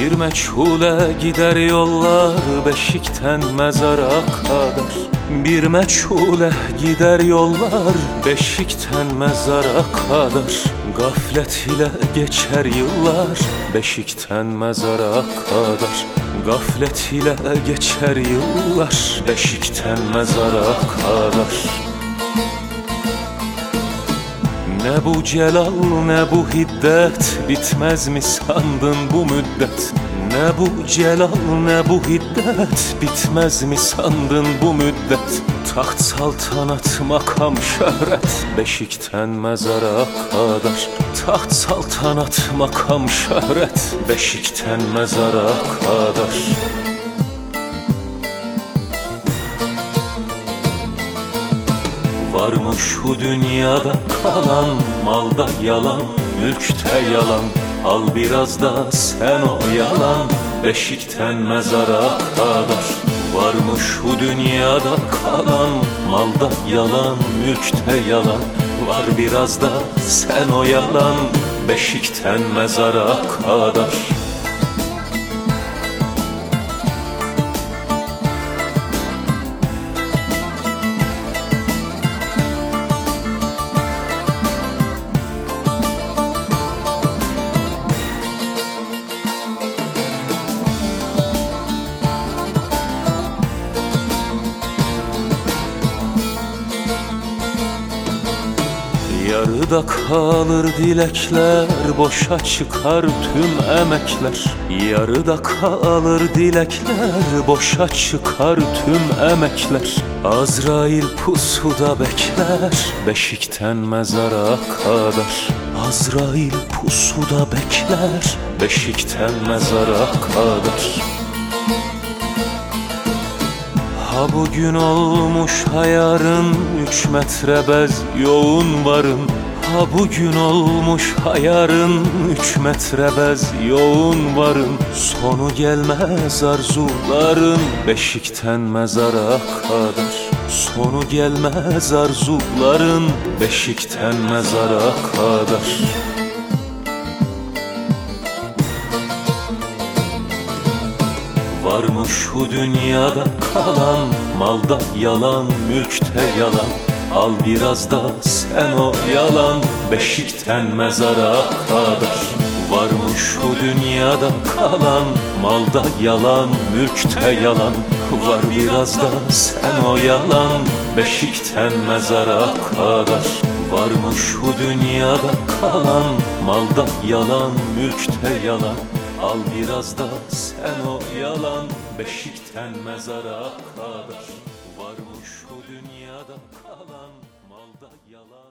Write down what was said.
Bir meçhule gider yollar Beşikten mezara kadar. Bir meçhule gider yollar Beşikten mezara kadar. Gaflet ile geçer yıllar Beşikten mezara kadar. Gaflet ile geçer yıllar Beşikten mezara kadar ne bu celal ne bu hiddet Bitmez mi sandın bu müddet? Ne bu celal ne bu hiddet Bitmez mi sandın bu müddet? Taht saltanat makam şöhret Beşikten mezara kadar. Taht saltanat makam şöhret Beşikten mezara kadar Var mı şu dünyada kalan Malda yalan, mülkte yalan. Al biraz da sen o yalan Beşikten mezara kadar Var mı şu dünyada kalan Malda yalan, mülkte yalan. Var biraz da sen o yalan Beşikten mezara kadar Yarıda kalır dilekler Boşa çıkar tüm emekler. Yarıda kalır dilekler Boşa çıkar tüm emekler. Azrail pusuda bekler Beşikten mezara kadar. Azrail pusuda bekler Beşikten mezara kadar Ha bugün olmuş hayarın Üç metre bez yoğun varın. Ha bugün olmuş hayarın Üç metre bez yoğun varın. Sonu gelmez arzuların Beşikten mezara kadar Sonu gelmez arzuların Beşikten mezara kadar Var mı şu dünyada kalan Malda yalan, mülkte yalan. Al biraz da sen o yalan Beşikten mezara kadar Var mı şu dünyada kalan Malda yalan, mülkte yalan. Var biraz da sen o yalan Beşikten mezara kadar Var mı şu dünyada kalan Malda yalan, mülkte yalan Al biraz da sen o yalan. Beşikten mezara kadar Varmış bu dünyada kalan Malda yalan.